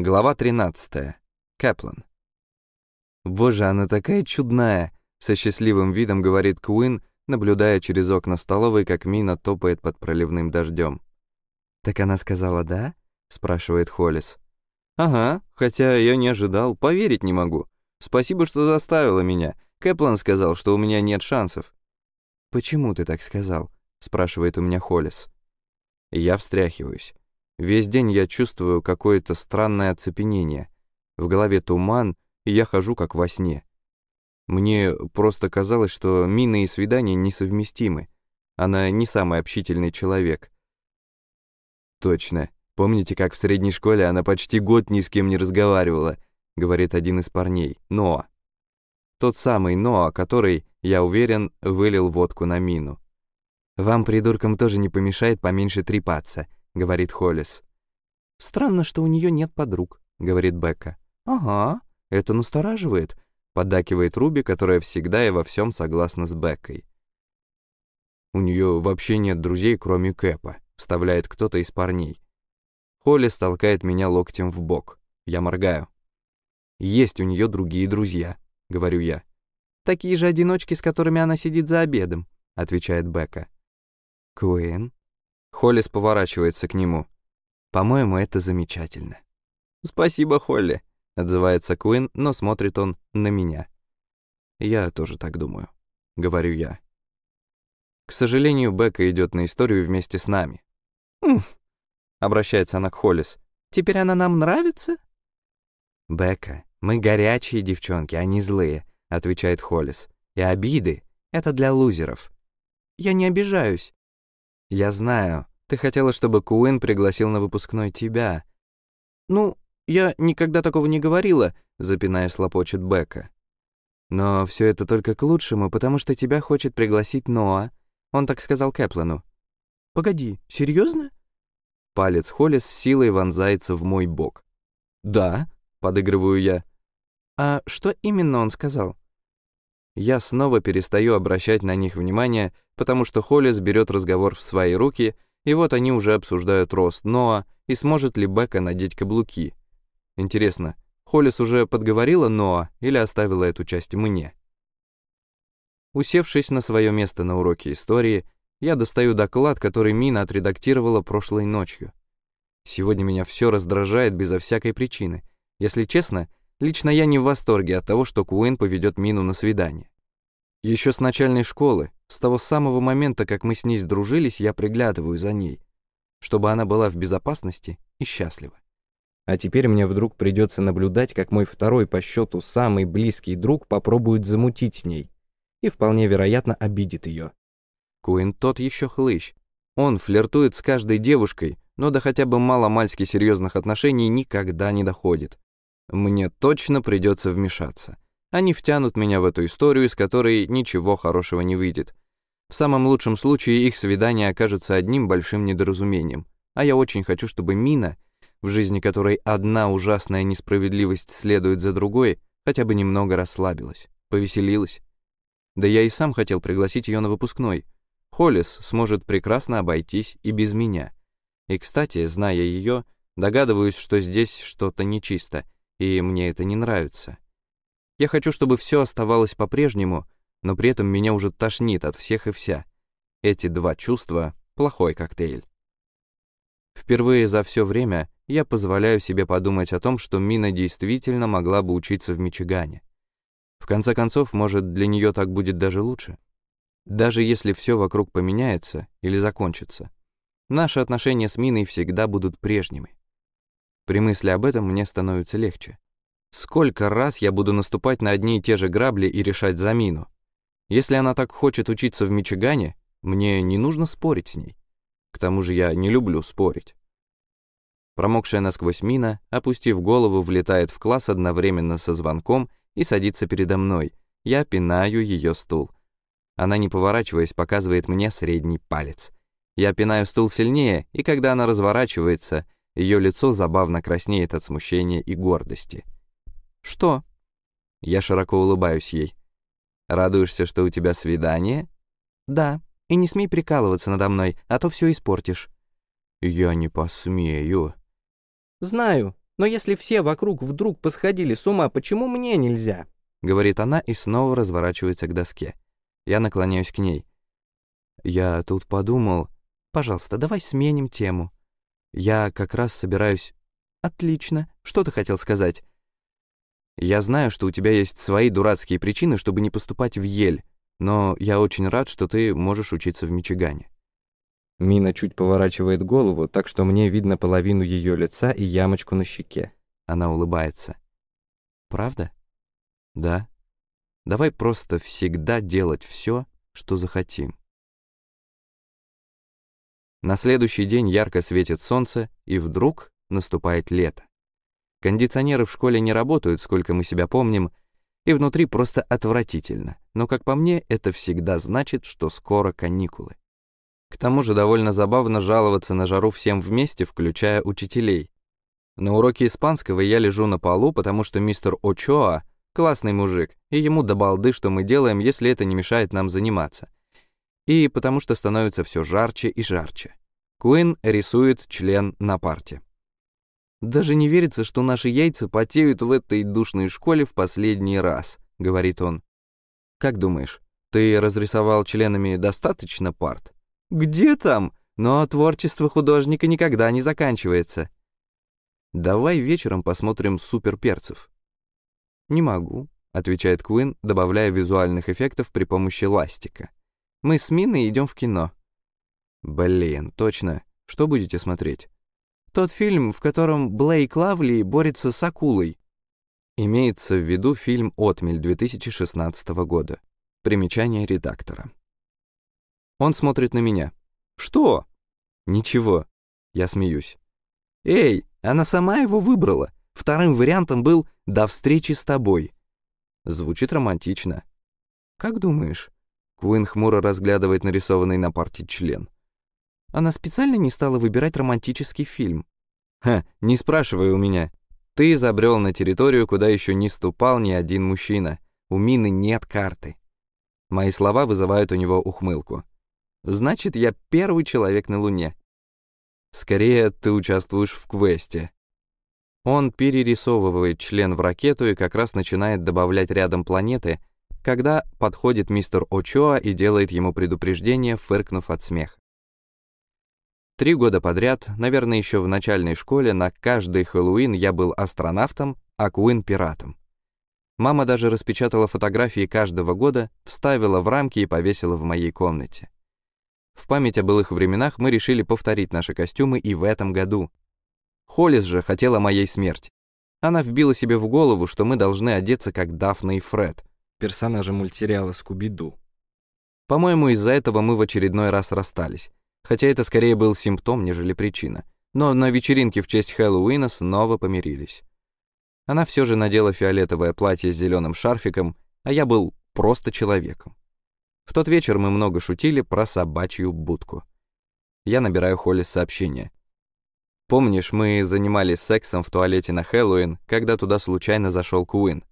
Глава 13. Кэплан. «Боже, она такая чудная!» — со счастливым видом говорит Куин, наблюдая через окна столовой, как Мина топает под проливным дождем. «Так она сказала «да»?» — спрашивает Холлис. «Ага, хотя я не ожидал, поверить не могу. Спасибо, что заставила меня. Кэплан сказал, что у меня нет шансов». «Почему ты так сказал?» — спрашивает у меня Холлис. Я встряхиваюсь. Весь день я чувствую какое-то странное оцепенение. В голове туман, и я хожу как во сне. Мне просто казалось, что мины и свидания несовместимы. Она не самый общительный человек. Точно. Помните, как в средней школе она почти год ни с кем не разговаривала, говорит один из парней, Ноа. Тот самый Ноа, который, я уверен, вылил водку на мину. Вам, придуркам, тоже не помешает поменьше трепаться — говорит Холлис. «Странно, что у нее нет подруг», — говорит Бекка. «Ага, это настораживает», — поддакивает Руби, которая всегда и во всем согласна с Беккой. «У нее вообще нет друзей, кроме Кэпа», — вставляет кто-то из парней. Холлис толкает меня локтем в бок. Я моргаю. «Есть у нее другие друзья», — говорю я. «Такие же одиночки, с которыми она сидит за обедом», — отвечает Бекка. «Куин?» Холлис поворачивается к нему. «По-моему, это замечательно». «Спасибо, Холли», — отзывается Куин, но смотрит он на меня. «Я тоже так думаю», — говорю я. К сожалению, Бека идет на историю вместе с нами. «Уф», — обращается она к Холлис. «Теперь она нам нравится?» «Бека, мы горячие девчонки, а не злые», — отвечает Холлис. «И обиды — это для лузеров». «Я не обижаюсь», «Я знаю. Ты хотела, чтобы Куин пригласил на выпускной тебя». «Ну, я никогда такого не говорила», — запинаясь, лопочет Бека. «Но все это только к лучшему, потому что тебя хочет пригласить Ноа. Он так сказал Кэплану». «Погоди, серьезно? Палец Холли с силой вонзается в мой бок. «Да», — подыгрываю я. «А что именно он сказал?» Я снова перестаю обращать на них внимание, потому что Холлис берет разговор в свои руки, и вот они уже обсуждают рост Ноа и сможет ли Бека надеть каблуки. Интересно, Холлис уже подговорила Ноа или оставила эту часть мне? Усевшись на свое место на уроке истории, я достаю доклад, который Мина отредактировала прошлой ночью. Сегодня меня все раздражает безо всякой причины. Если честно, лично я не в восторге от того, что Куин поведет Мину на свидание. Еще с начальной школы, с того самого момента, как мы с ней сдружились, я приглядываю за ней, чтобы она была в безопасности и счастлива. А теперь мне вдруг придется наблюдать, как мой второй по счету самый близкий друг попробует замутить с ней и вполне вероятно обидит ее. Куин тот еще хлыщ. Он флиртует с каждой девушкой, но до хотя бы мало-мальски серьезных отношений никогда не доходит. Мне точно придется вмешаться. Они втянут меня в эту историю, из которой ничего хорошего не выйдет. В самом лучшем случае их свидание окажется одним большим недоразумением. А я очень хочу, чтобы Мина, в жизни которой одна ужасная несправедливость следует за другой, хотя бы немного расслабилась, повеселилась. Да я и сам хотел пригласить ее на выпускной. Холлис сможет прекрасно обойтись и без меня. И, кстати, зная ее, догадываюсь, что здесь что-то нечисто, и мне это не нравится. Я хочу, чтобы все оставалось по-прежнему, но при этом меня уже тошнит от всех и вся. Эти два чувства — плохой коктейль. Впервые за все время я позволяю себе подумать о том, что Мина действительно могла бы учиться в Мичигане. В конце концов, может, для нее так будет даже лучше. Даже если все вокруг поменяется или закончится, наши отношения с Миной всегда будут прежними. При мысли об этом мне становится легче. Сколько раз я буду наступать на одни и те же грабли и решать замину? Если она так хочет учиться в Мичигане, мне не нужно спорить с ней. К тому же я не люблю спорить. Промокшая насквозь мина, опустив голову, влетает в класс одновременно со звонком и садится передо мной. Я пинаю ее стул. Она, не поворачиваясь, показывает мне средний палец. Я пинаю стул сильнее, и когда она разворачивается, ее лицо забавно краснеет от смущения и гордости. «Что?» Я широко улыбаюсь ей. «Радуешься, что у тебя свидание?» «Да, и не смей прикалываться надо мной, а то все испортишь». «Я не посмею». «Знаю, Но если все вокруг вдруг посходили с ума, почему мне нельзя?» Говорит она и снова разворачивается к доске. Я наклоняюсь к ней. Я тут подумал... Пожалуйста, давай сменим тему. Я как раз собираюсь... Отлично. Что ты хотел сказать? Я знаю, что у тебя есть свои дурацкие причины, чтобы не поступать в Ель, но я очень рад, что ты можешь учиться в Мичигане. Мина чуть поворачивает голову, так что мне видно половину ее лица и ямочку на щеке. Она улыбается. «Правда?» «Да. Давай просто всегда делать все, что захотим». На следующий день ярко светит солнце, и вдруг наступает лето. Кондиционеры в школе не работают, сколько мы себя помним, и внутри просто отвратительно, но, как по мне, это всегда значит, что скоро каникулы. К тому же довольно забавно жаловаться на жару всем вместе, включая учителей. На уроке испанского я лежу на полу, потому что мистер Очоа — классный мужик, и ему до балды, что мы делаем, если это не мешает нам заниматься. И потому что становится все жарче и жарче. Куин рисует член на парте. «Даже не верится, что наши яйца потеют в этой душной школе в последний раз», — говорит он. «Как думаешь, ты разрисовал членами достаточно парт?» Где там? Но творчество художника никогда не заканчивается. Давай вечером посмотрим суперперцев. Не могу, отвечает Куин, добавляя визуальных эффектов при помощи ластика. Мы с Миной идем в кино. Блин, точно. Что будете смотреть? Тот фильм, в котором Блейк Лавли борется с акулой. Имеется в виду фильм «Отмель» 2016 года. Примечание редактора. Он смотрит на меня. «Что?» «Ничего». Я смеюсь. «Эй, она сама его выбрала. Вторым вариантом был «до встречи с тобой». Звучит романтично. «Как думаешь?» Куин хмуро разглядывает нарисованный на парте член. Она специально не стала выбирать романтический фильм. «Ха, не спрашивай у меня. Ты забрел на территорию, куда еще не ступал ни один мужчина. У Мины нет карты». Мои слова вызывают у него ухмылку. Значит, я первый человек на Луне. Скорее, ты участвуешь в квесте. Он перерисовывает член в ракету и как раз начинает добавлять рядом планеты, когда подходит мистер Очоа и делает ему предупреждение, фыркнув от смеха. Три года подряд, наверное, еще в начальной школе, на каждый Хэллоуин я был астронавтом, а Куин — пиратом. Мама даже распечатала фотографии каждого года, вставила в рамки и повесила в моей комнате. В память о былых временах мы решили повторить наши костюмы и в этом году. Холлис же хотела моей смерти. Она вбила себе в голову, что мы должны одеться как Дафна и Фред, персонажи мультсериала «Скуби-Ду». По-моему, из-за этого мы в очередной раз расстались, хотя это скорее был симптом, нежели причина. Но на вечеринке в честь Хэллоуина снова помирились. Она все же надела фиолетовое платье с зеленым шарфиком, а я был просто человеком. В тот вечер мы много шутили про собачью будку. Я набираю Холли сообщение. «Помнишь, мы занимались сексом в туалете на Хэллоуин, когда туда случайно зашел Куин?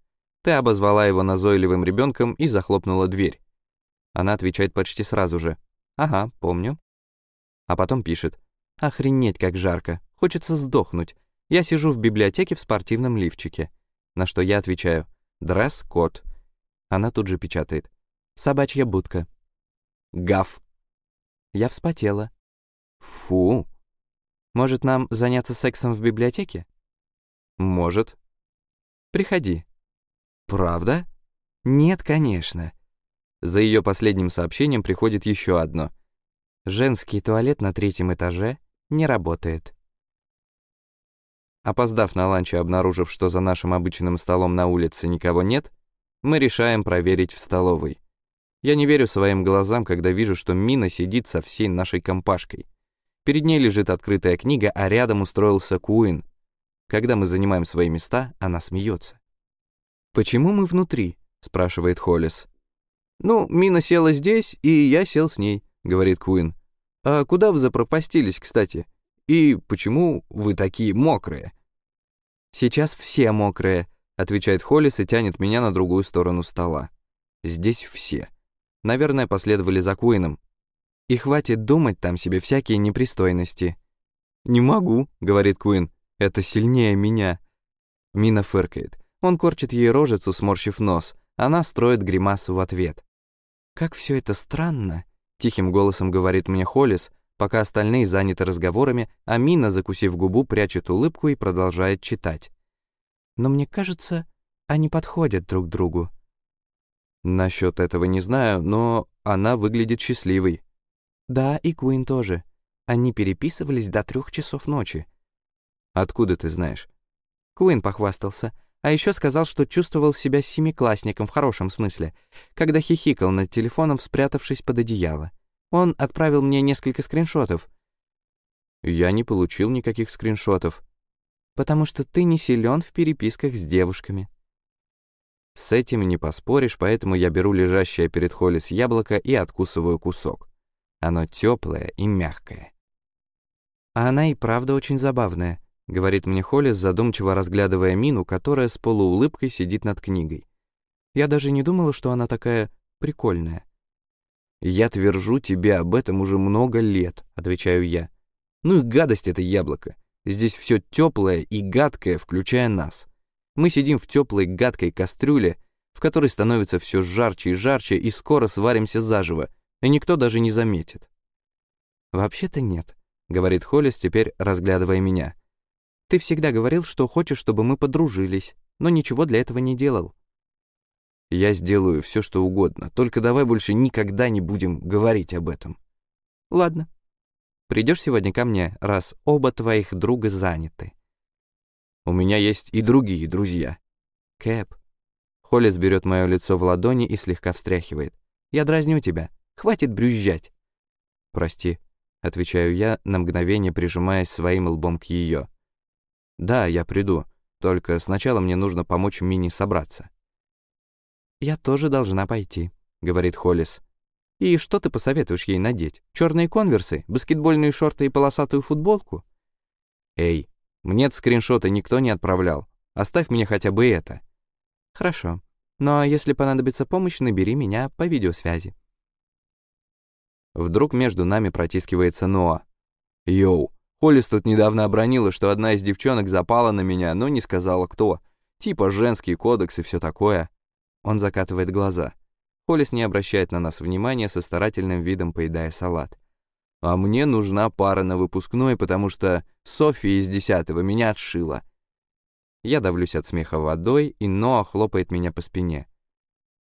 Ты обозвала его назойливым ребенком и захлопнула дверь». Она отвечает почти сразу же. «Ага, помню». А потом пишет. «Охренеть, как жарко. Хочется сдохнуть. Я сижу в библиотеке в спортивном лифчике». На что я отвечаю. «Дресс-код». Она тут же печатает. Собачья будка. Гав. Я вспотела. Фу. Может, нам заняться сексом в библиотеке? Может. Приходи. Правда? Нет, конечно. За ее последним сообщением приходит еще одно. Женский туалет на третьем этаже не работает. Опоздав на ланч и обнаружив, что за нашим обычным столом на улице никого нет, мы решаем проверить в столовой. Я не верю своим глазам, когда вижу, что Мина сидит со всей нашей компашкой. Перед ней лежит открытая книга, а рядом устроился Куин. Когда мы занимаем свои места, она смеется. «Почему мы внутри?» — спрашивает Холлис. «Ну, Мина села здесь, и я сел с ней», — говорит Куин. «А куда вы запропастились, кстати? И почему вы такие мокрые?» «Сейчас все мокрые», — отвечает Холлис и тянет меня на другую сторону стола. «Здесь все» наверное, последовали за Куином. И хватит думать там себе всякие непристойности. «Не могу», — говорит Куин. Это сильнее меня. Мина фыркает. Он корчит ей рожицу, сморщив нос. Она строит гримасу в ответ. «Как все это странно», — тихим голосом говорит мне Холлис, пока остальные заняты разговорами, а Мина, закусив губу, прячет улыбку и продолжает читать. «Но мне кажется, они подходят друг другу». Насчет этого не знаю, но она выглядит счастливой. Да, и Куин тоже. Они переписывались до трех часов ночи. Откуда ты знаешь? Куин похвастался. А еще сказал, что чувствовал себя семиклассником в хорошем смысле, когда хихикал над телефоном, спрятавшись под одеяло. Он отправил мне несколько скриншотов. Я не получил никаких скриншотов. Потому что ты не силен в переписках с девушками. С этим не поспоришь, поэтому я беру лежащее перед Холлис яблоко и откусываю кусок. Оно теплое и мягкое. А она и правда очень забавная. — говорит мне Холлис, задумчиво разглядывая Мину, которая с полуулыбкой сидит над книгой. «Я даже не думала, что она такая прикольная». «Я твержу тебе об этом уже много лет», — отвечаю я. «Ну и гадость это яблоко. Здесь все теплое и гадкое, включая нас. Мы сидим в теплой гадкой кастрюле, в которой становится все жарче и жарче, и скоро сваримся заживо, и никто даже не заметит». «Вообще-то нет», — говорит Холлис, теперь разглядывая меня. Ты всегда говорил, что хочешь, чтобы мы подружились, но ничего для этого не делал. Я сделаю все, что угодно, только давай больше никогда не будем говорить об этом. Ладно. Придешь сегодня ко мне, раз оба твоих друга заняты. У меня есть и другие друзья. Кэп. Холлис берет мое лицо в ладони и слегка встряхивает. Я дразню тебя. Хватит брюзжать. Прости, отвечаю я, на мгновение прижимаясь своим лбом к ее. «Да, я приду. Только сначала мне нужно помочь Мини собраться». «Я тоже должна пойти», — говорит Холлис. «И что ты посоветуешь ей надеть? Черные конверсы, баскетбольные шорты и полосатую футболку?» «Эй, мне скриншоты никто не отправлял. Оставь мне хотя бы это». «Хорошо. Но если понадобится помощь, набери меня по видеосвязи». Вдруг между нами протискивается Ноа. «Йоу, Холлис тут недавно обронила, что одна из девчонок запала на меня, но не сказала кто. Типа женский кодекс и все такое. Он закатывает глаза. Холлис не обращает на нас внимания, со старательным видом поедая салат. А мне нужна пара на выпускной, потому что София из десятого меня отшила. Я давлюсь от смеха водой, и Ноа хлопает меня по спине.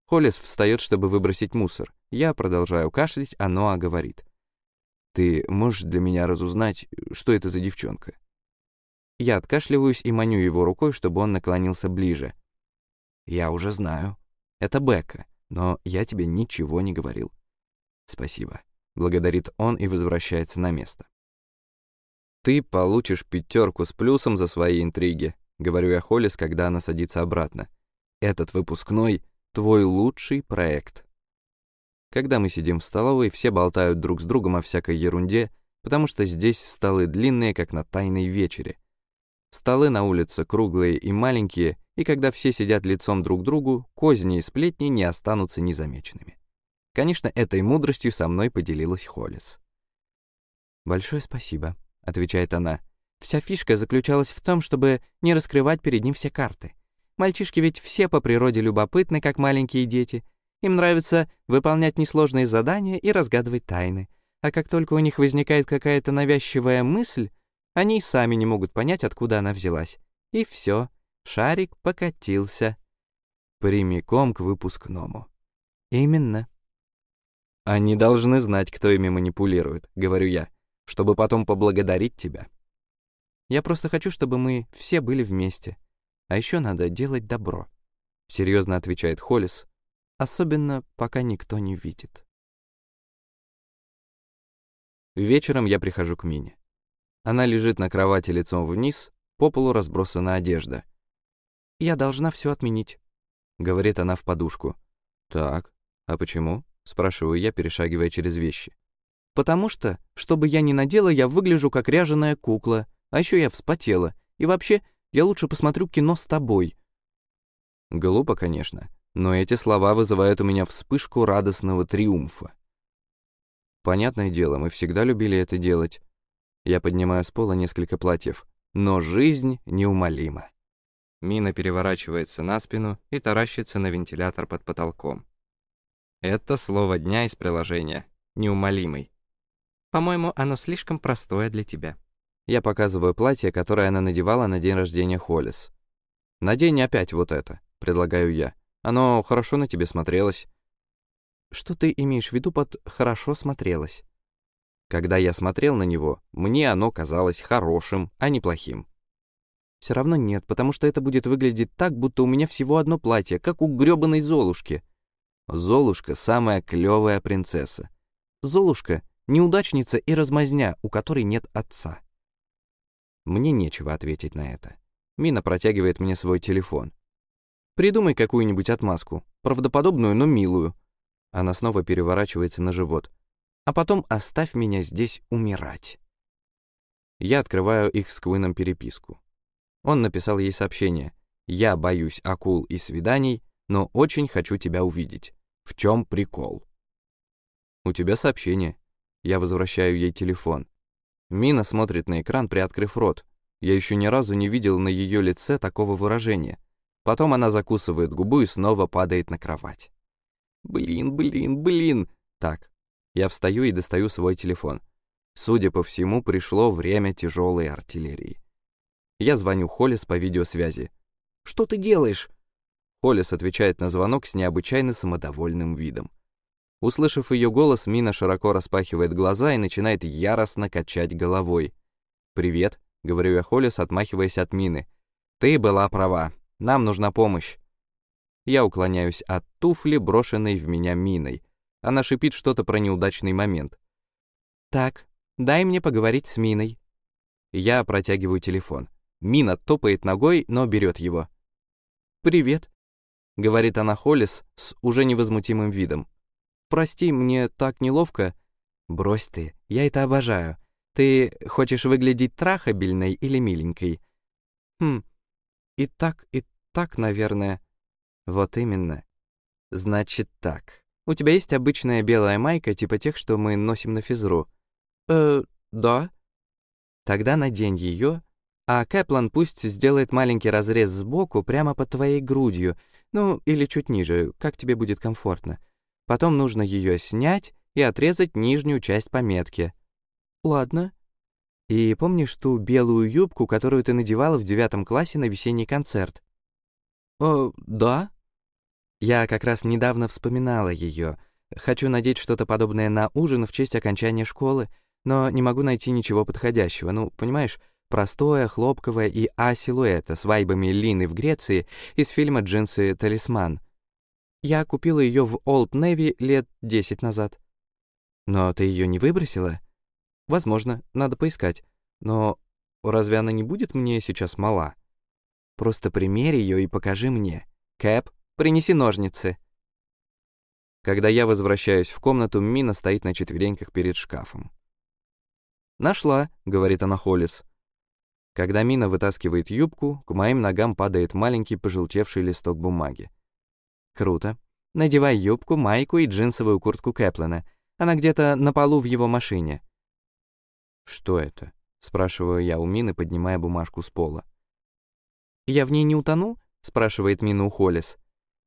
Холлис встает, чтобы выбросить мусор. Я продолжаю кашлять, а Ноа говорит. Ты можешь для меня разузнать, что это за девчонка?» Я откашливаюсь и маню его рукой, чтобы он наклонился ближе. «Я уже знаю. Это Бекка, но я тебе ничего не говорил». «Спасибо», — благодарит он и возвращается на место. «Ты получишь пятерку с плюсом за свои интриги», — говорю я Холлис, когда она садится обратно. «Этот выпускной — твой лучший проект». Когда мы сидим в столовой, все болтают друг с другом о всякой ерунде, потому что здесь столы длинные, как на тайной вечере. Столы на улице круглые и маленькие, и когда все сидят лицом друг к другу, козни и сплетни не останутся незамеченными. Конечно, этой мудростью со мной поделилась Холлис. «Большое спасибо», — отвечает она. «Вся фишка заключалась в том, чтобы не раскрывать перед ним все карты. Мальчишки ведь все по природе любопытны, как маленькие дети, им нравится выполнять несложные задания и разгадывать тайны. А как только у них возникает какая-то навязчивая мысль, они сами не могут понять, откуда она взялась. И все, шарик покатился. Прямиком к выпускному. Именно. Они должны знать, кто ими манипулирует, говорю я, чтобы потом поблагодарить тебя. Я просто хочу, чтобы мы все были вместе. А еще надо делать добро. Серьезно отвечает Холлис, особенно пока никто не видит. Вечером я прихожу к Мине. Она лежит на кровати лицом вниз, по полу разбросана одежда. «Я должна все отменить», — говорит она в подушку. «Так, а почему?» — спрашиваю я, перешагивая через вещи. «Потому что, чтобы я не надела, я выгляжу как ряженая кукла, а еще я вспотела, и вообще, я лучше посмотрю кино с тобой». Глупо, конечно, но эти слова вызывают у меня вспышку радостного триумфа. Понятное дело, мы всегда любили это делать. Я поднимаю с пола несколько платьев. но жизнь неумолима. Мина переворачивается на спину и таращится на вентилятор под потолком. Это слово дня из приложения. Неумолимый. По-моему, оно слишком простое для тебя. Я показываю платье, которое она надевала на день рождения Холлис. «Надень опять вот это», — предлагаю я. «Оно хорошо на тебе смотрелось». «Что ты имеешь в виду под «хорошо смотрелось»?» Когда я смотрел на него, мне оно казалось хорошим, а не плохим. Все равно нет, потому что это будет выглядеть так, будто у меня всего одно платье, как у грёбаной Золушки. Золушка — самая клёвая принцесса. Золушка — неудачница и размазня, у которой нет отца. Мне нечего ответить на это. Мина протягивает мне свой телефон. «Придумай какую-нибудь отмазку, правдоподобную, но милую». Она снова переворачивается на живот а потом оставь меня здесь умирать. Я открываю их с Квином переписку. Он написал ей сообщение. «Я боюсь акул и свиданий, но очень хочу тебя увидеть. В чем прикол?» «У тебя сообщение». Я возвращаю ей телефон. Мина смотрит на экран, приоткрыв рот. Я еще ни разу не видел на ее лице такого выражения. Потом она закусывает губу и снова падает на кровать. «Блин, блин, блин!» Так, я встаю и достаю свой телефон. Судя по всему, пришло время тяжелой артиллерии. Я звоню Холлис по видеосвязи. «Что ты делаешь?» Холлис отвечает на звонок с необычайно самодовольным видом. Услышав ее голос, Мина широко распахивает глаза и начинает яростно качать головой. «Привет», — говорю я Холлис, отмахиваясь от Мины. «Ты была права. Нам нужна помощь». Я уклоняюсь от туфли, брошенной в меня Миной. Она шипит что-то про неудачный момент. «Так, дай мне поговорить с Миной». Я протягиваю телефон. Мина топает ногой, но берет его. «Привет», — говорит она Холлис с уже невозмутимым видом. «Прости, мне так неловко». «Брось ты, я это обожаю. Ты хочешь выглядеть трахабельной или миленькой?» «Хм, и так, и так, наверное». «Вот именно. Значит так». У тебя есть обычная белая майка, типа тех, что мы носим на физру?» «Э, да». «Тогда надень ее, а Кэплан пусть сделает маленький разрез сбоку прямо под твоей грудью, ну, или чуть ниже, как тебе будет комфортно. Потом нужно ее снять и отрезать нижнюю часть пометки». «Ладно». «И помнишь ту белую юбку, которую ты надевала в девятом классе на весенний концерт?» «Э, да», я как раз недавно вспоминала ее. Хочу надеть что-то подобное на ужин в честь окончания школы, но не могу найти ничего подходящего. Ну, понимаешь, простое, хлопковое и А-силуэта с вайбами Лины в Греции из фильма «Джинсы Талисман». Я купила ее в Олд Неви лет десять назад. Но ты ее не выбросила? Возможно, надо поискать. Но разве она не будет мне сейчас мала? Просто примерь ее и покажи мне. Кэп, Принеси ножницы». Когда я возвращаюсь в комнату, Мина стоит на четвереньках перед шкафом. «Нашла», — говорит она Холлис. Когда Мина вытаскивает юбку, к моим ногам падает маленький пожелтевший листок бумаги. «Круто. Надевай юбку, майку и джинсовую куртку Кэплина. Она где-то на полу в его машине». «Что это?» — спрашиваю я у Мины, поднимая бумажку с пола. «Я в ней не утону?» — спрашивает Мина у Холлис.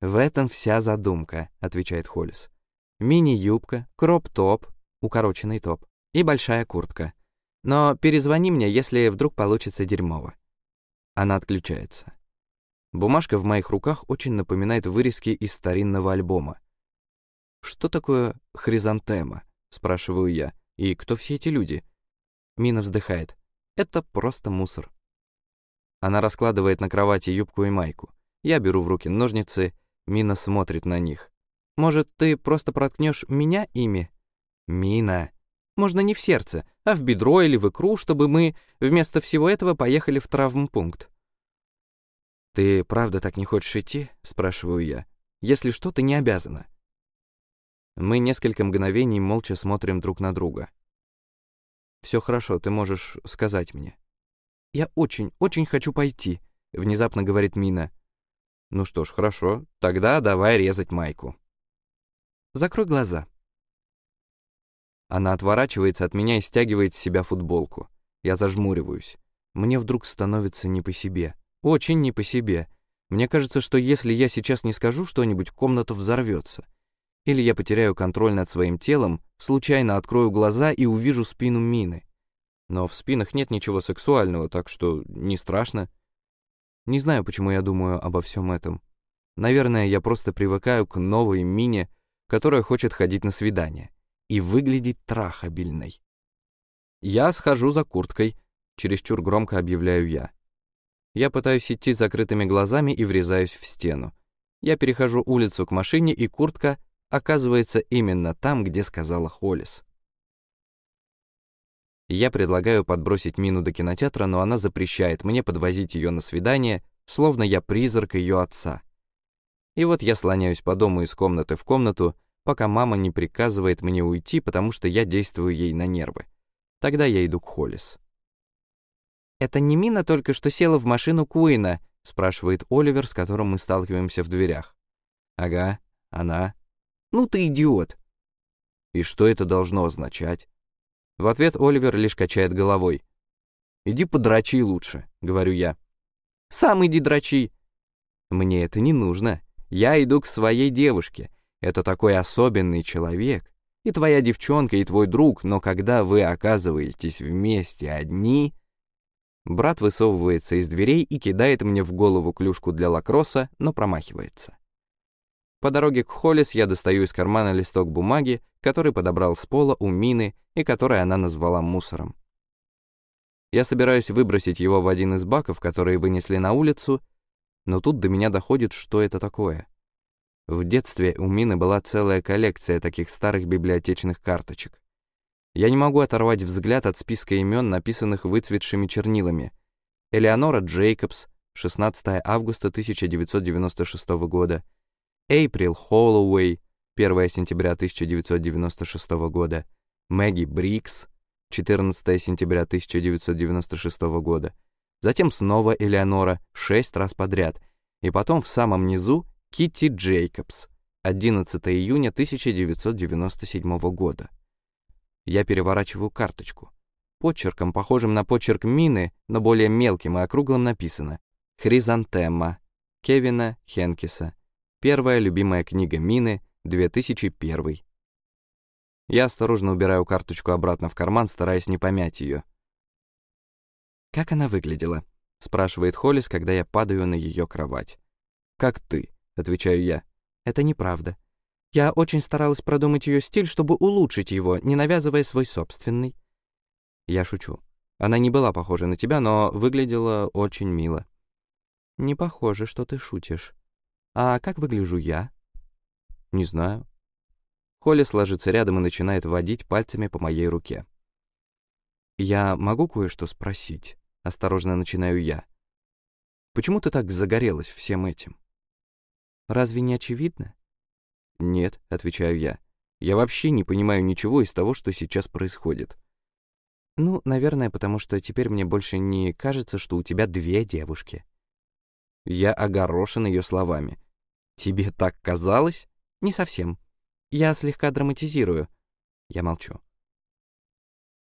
«В этом вся задумка», — отвечает Холлис. «Мини-юбка, кроп-топ, укороченный топ и большая куртка. Но перезвони мне, если вдруг получится дерьмово». Она отключается. Бумажка в моих руках очень напоминает вырезки из старинного альбома. «Что такое хризантема?» — спрашиваю я. «И кто все эти люди?» Мина вздыхает. «Это просто мусор». Она раскладывает на кровати юбку и майку. Я беру в руки ножницы Мина смотрит на них. «Может, ты просто проткнешь меня ими?» «Мина!» «Можно не в сердце, а в бедро или в икру, чтобы мы вместо всего этого поехали в травмпункт». «Ты правда так не хочешь идти?» — спрашиваю я. «Если что, ты не обязана». Мы несколько мгновений молча смотрим друг на друга. «Все хорошо, ты можешь сказать мне». «Я очень, очень хочу пойти», — внезапно говорит Мина. Ну что ж, хорошо, тогда давай резать майку. Закрой глаза. Она отворачивается от меня и стягивает с себя футболку. Я зажмуриваюсь. Мне вдруг становится не по себе. Очень не по себе. Мне кажется, что если я сейчас не скажу что-нибудь, комната взорвется. Или я потеряю контроль над своим телом, случайно открою глаза и увижу спину Мины. Но в спинах нет ничего сексуального, так что не страшно. Не знаю, почему я думаю обо всем этом. Наверное, я просто привыкаю к новой Мине, которая хочет ходить на свидание и выглядеть трахабельной. Я схожу за курткой, чересчур громко объявляю я. Я пытаюсь идти закрытыми глазами и врезаюсь в стену. Я перехожу улицу к машине, и куртка оказывается именно там, где сказала Холлис. Я предлагаю подбросить Мину до кинотеатра, но она запрещает мне подвозить ее на свидание, словно я призрак ее отца. И вот я слоняюсь по дому из комнаты в комнату, пока мама не приказывает мне уйти, потому что я действую ей на нервы. Тогда я иду к Холлис. «Это не Мина только что села в машину Куина?» — спрашивает Оливер, с которым мы сталкиваемся в дверях. «Ага, она». «Ну ты идиот!» «И что это должно означать?» В ответ Оливер лишь качает головой. «Иди подрачи лучше», — говорю я. «Сам иди драчи». «Мне это не нужно. Я иду к своей девушке. Это такой особенный человек. И твоя девчонка, и твой друг, но когда вы оказываетесь вместе одни...» Брат высовывается из дверей и кидает мне в голову клюшку для лакросса, но промахивается. По дороге к Холлис я достаю из кармана листок бумаги, который подобрал с пола у Мины и который она назвала мусором. Я собираюсь выбросить его в один из баков, которые вынесли на улицу, но тут до меня доходит, что это такое. В детстве у Мины была целая коллекция таких старых библиотечных карточек. Я не могу оторвать взгляд от списка имен, написанных выцветшими чернилами. Элеонора Джейкобс, 16 августа 1996 года, Эйприл Холлоуэй, 1 сентября 1996 года, Мэгги Брикс, 14 сентября 1996 года, затем снова Элеонора, шесть раз подряд, и потом в самом низу Китти Джейкобс, 11 июня 1997 года. Я переворачиваю карточку. Почерком, похожим на почерк Мины, но более мелким и округлым написано «Хризантема» Кевина Хенкиса, Первая любимая книга Мины, 2001. Я осторожно убираю карточку обратно в карман, стараясь не помять ее. «Как она выглядела?» — спрашивает Холлис, когда я падаю на ее кровать. «Как ты?» — отвечаю я. «Это неправда. Я очень старалась продумать ее стиль, чтобы улучшить его, не навязывая свой собственный». Я шучу. Она не была похожа на тебя, но выглядела очень мило. «Не похоже, что ты шутишь», «А как выгляжу я?» «Не знаю». Холли ложится рядом и начинает водить пальцами по моей руке. «Я могу кое-что спросить?» — осторожно начинаю я. «Почему ты так загорелась всем этим?» «Разве не очевидно?» «Нет», — отвечаю я. «Я вообще не понимаю ничего из того, что сейчас происходит». «Ну, наверное, потому что теперь мне больше не кажется, что у тебя две девушки». Я огорошен ее словами. «Тебе так казалось?» «Не совсем. Я слегка драматизирую». Я молчу.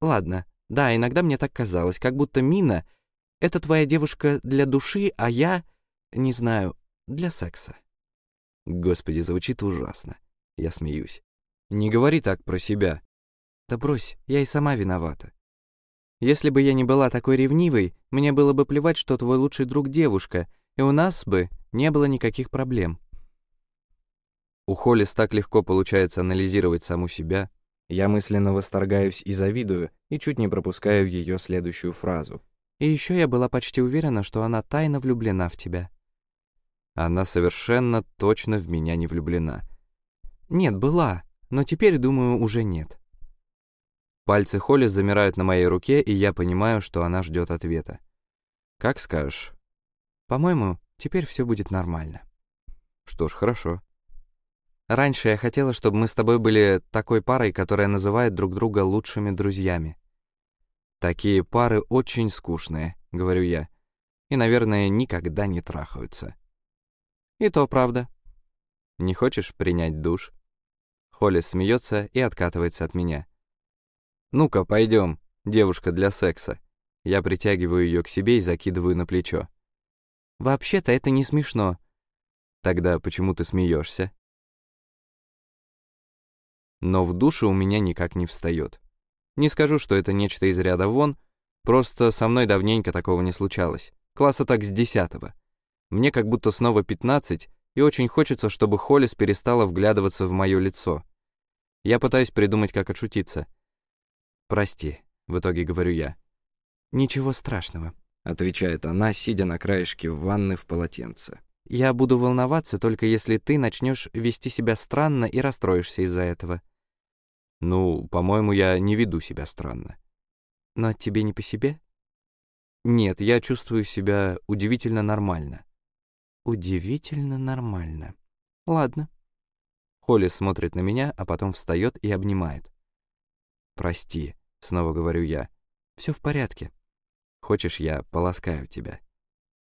«Ладно, да, иногда мне так казалось, как будто Мина — это твоя девушка для души, а я, не знаю, для секса». Господи, звучит ужасно. Я смеюсь. «Не говори так про себя». «Да брось, я и сама виновата. Если бы я не была такой ревнивой, мне было бы плевать, что твой лучший друг девушка, и у нас бы не было никаких проблем. У Холлис так легко получается анализировать саму себя. Я мысленно восторгаюсь и завидую, и чуть не пропускаю ее следующую фразу. И еще я была почти уверена, что она тайно влюблена в тебя. Она совершенно точно в меня не влюблена. Нет, была, но теперь, думаю, уже нет. Пальцы Холли замирают на моей руке, и я понимаю, что она ждет ответа. «Как скажешь». «По-моему, теперь все будет нормально». «Что ж, хорошо». Раньше я хотела, чтобы мы с тобой были такой парой, которая называет друг друга лучшими друзьями. Такие пары очень скучные, говорю я, и, наверное, никогда не трахаются. И то правда. Не хочешь принять душ? Холли смеется и откатывается от меня. Ну-ка, пойдем, девушка для секса. Я притягиваю ее к себе и закидываю на плечо. «Вообще-то это не смешно». «Тогда почему ты смеешься?» Но в душе у меня никак не встает. Не скажу, что это нечто из ряда вон, просто со мной давненько такого не случалось. Класса так с десятого. Мне как будто снова пятнадцать, и очень хочется, чтобы Холлис перестала вглядываться в мое лицо. Я пытаюсь придумать, как отшутиться. «Прости», — в итоге говорю я. «Ничего страшного», — отвечает она, сидя на краешке ванны в полотенце. «Я буду волноваться, только если ты начнешь вести себя странно и расстроишься из-за этого». «Ну, по-моему, я не веду себя странно». «Но тебе не по себе?» «Нет, я чувствую себя удивительно нормально». «Удивительно нормально. Ладно». Холли смотрит на меня, а потом встает и обнимает. «Прости», — снова говорю я. «Все в порядке. Хочешь, я поласкаю тебя?»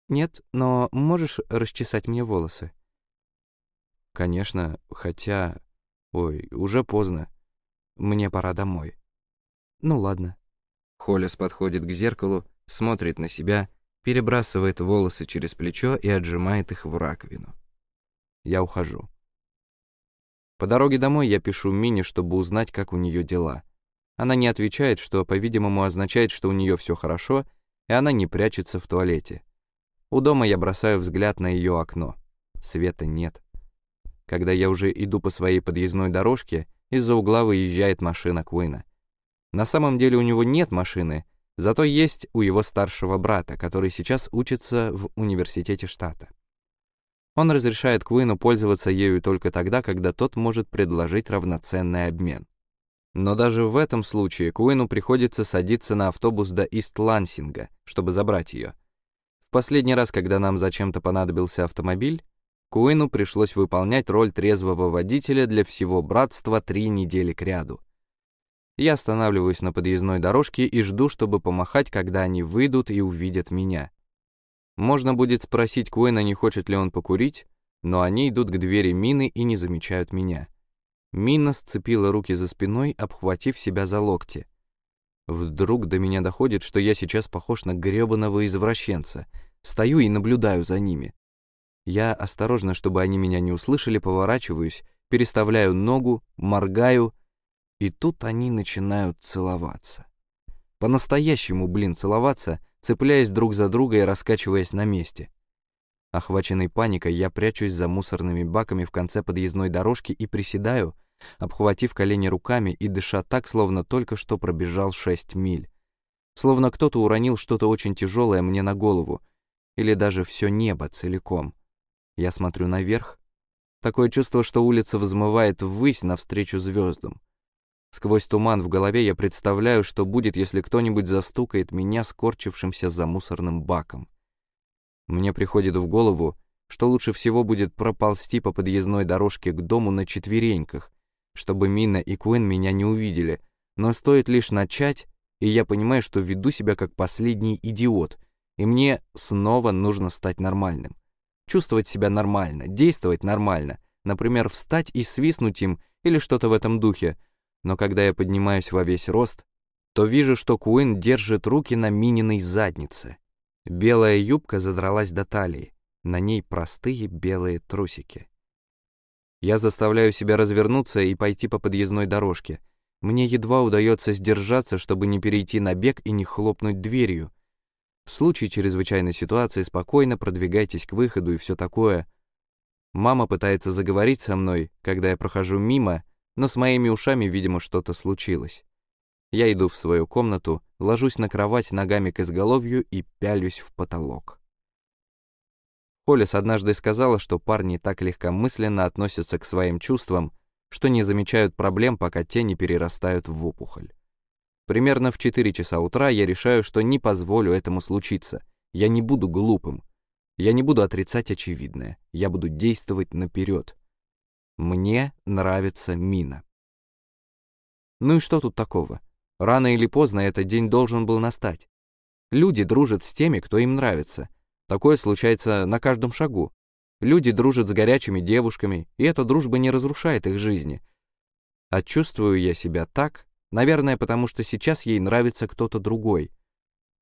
«Нет, но можешь расчесать мне волосы?» «Конечно, хотя... Ой, уже поздно. Мне пора домой». «Ну ладно». Холлис подходит к зеркалу, смотрит на себя, перебрасывает волосы через плечо и отжимает их в раковину. Я ухожу. По дороге домой я пишу Мине, чтобы узнать, как у нее дела. Она не отвечает, что, по-видимому, означает, что у нее все хорошо, и она не прячется в туалете. У дома я бросаю взгляд на ее окно. Света нет. Когда я уже иду по своей подъездной дорожке, из-за угла выезжает машина Куина. На самом деле у него нет машины, зато есть у его старшего брата, который сейчас учится в университете штата. Он разрешает Куину пользоваться ею только тогда, когда тот может предложить равноценный обмен. Но даже в этом случае Куину приходится садиться на автобус до Ист-Лансинга, чтобы забрать ее. В последний раз, когда нам зачем-то понадобился автомобиль, Куину пришлось выполнять роль трезвого водителя для всего братства три недели кряду. Я останавливаюсь на подъездной дорожке и жду, чтобы помахать, когда они выйдут и увидят меня. Можно будет спросить Куэна, не хочет ли он покурить, но они идут к двери Мины и не замечают меня. Мина сцепила руки за спиной, обхватив себя за локти. Вдруг до меня доходит, что я сейчас похож на грёбаного извращенца. Стою и наблюдаю за ними. Я осторожно, чтобы они меня не услышали, поворачиваюсь, переставляю ногу, моргаю, и тут они начинают целоваться. По-настоящему, блин, целоваться, цепляясь друг за друга и раскачиваясь на месте. Охваченный паникой, я прячусь за мусорными баками в конце подъездной дорожки и приседаю, обхватив колени руками и дыша так, словно только что пробежал шесть миль. Словно кто-то уронил что-то очень тяжелое мне на голову, или даже все небо целиком. Я смотрю наверх. Такое чувство, что улица взмывает ввысь навстречу звездам. Сквозь туман в голове я представляю, что будет, если кто-нибудь застукает меня, скорчившимся за мусорным баком. Мне приходит в голову, что лучше всего будет проползти по подъездной дорожке к дому на четвереньках, чтобы Мина и Куин меня не увидели, но стоит лишь начать, и я понимаю, что веду себя как последний идиот, и мне снова нужно стать нормальным. Чувствовать себя нормально, действовать нормально, например, встать и свистнуть им или что-то в этом духе, но когда я поднимаюсь во весь рост, то вижу, что Куин держит руки на Мининой заднице. Белая юбка задралась до талии, на ней простые белые трусики. Я заставляю себя развернуться и пойти по подъездной дорожке. Мне едва удается сдержаться, чтобы не перейти на бег и не хлопнуть дверью. В случае чрезвычайной ситуации спокойно продвигайтесь к выходу и все такое. Мама пытается заговорить со мной, когда я прохожу мимо, но с моими ушами, видимо, что-то случилось. Я иду в свою комнату, ложусь на кровать ногами к изголовью и пялюсь в потолок. Холлис однажды сказала, что парни так легкомысленно относятся к своим чувствам, что не замечают проблем, пока те не перерастают в опухоль. Примерно в 4 часа утра я решаю, что не позволю этому случиться. Я не буду глупым. Я не буду отрицать очевидное. Я буду действовать наперед. Мне нравится Мина. Ну и что тут такого? Рано или поздно этот день должен был настать. Люди дружат с теми, кто им нравится. Такое случается на каждом шагу. Люди дружат с горячими девушками, и эта дружба не разрушает их жизни. А чувствую я себя так, наверное, потому что сейчас ей нравится кто-то другой.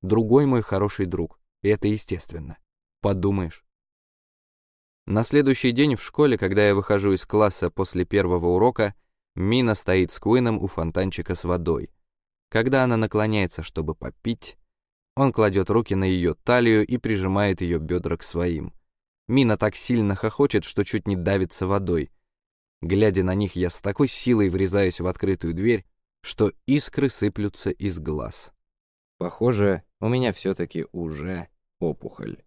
другой мой хороший друг, и это естественно. Подумаешь. На следующий день в школе, когда я выхожу из класса после первого урока, Мина стоит с Куином у фонтанчика с водой. Когда она наклоняется, чтобы попить, он кладет руки на ее талию и прижимает ее бедра к своим. Мина так сильно хохочет, что чуть не давится водой. Глядя на них, я с такой силой врезаюсь в открытую дверь, что искры сыплются из глаз. Похоже, у меня все-таки уже опухоль.